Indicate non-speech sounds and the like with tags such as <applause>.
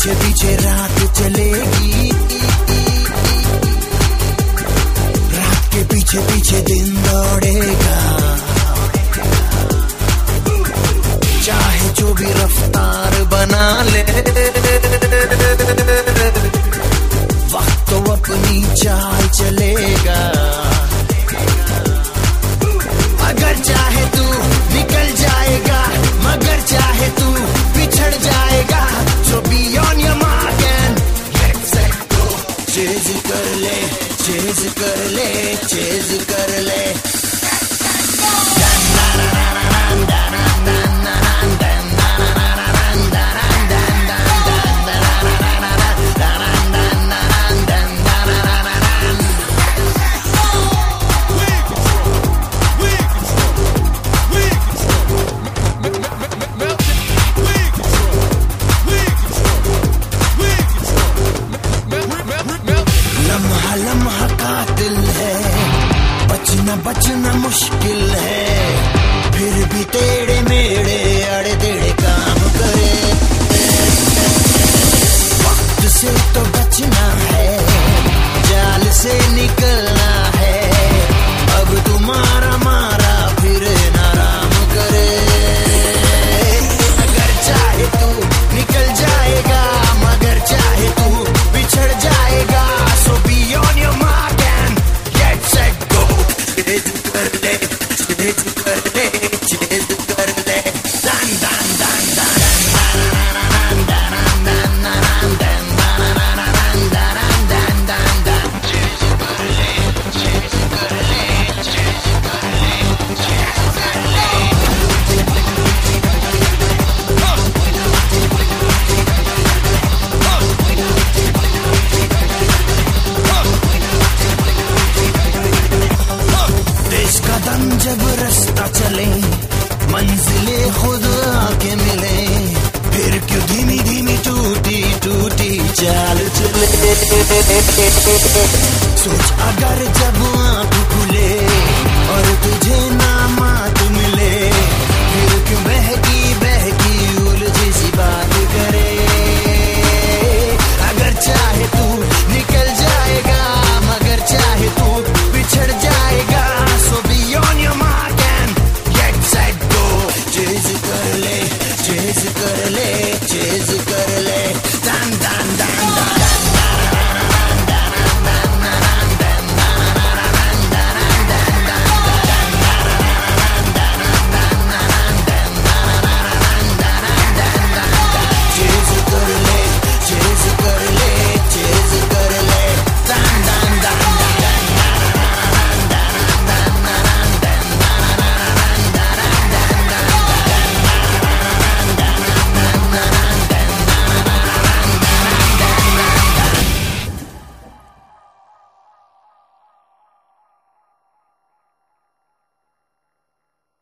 पीछे पीछे रात चलेगी। रात के पीछे पीछे दिन दौड़े कर ले चेज कर ले चेज कर ले। मुश्किल है। फिर भी तेरे मेरे अड़े तेरे काम करे। वक्त से तो बचना है। <laughs> hey सोच अगर जब आप खुले और तू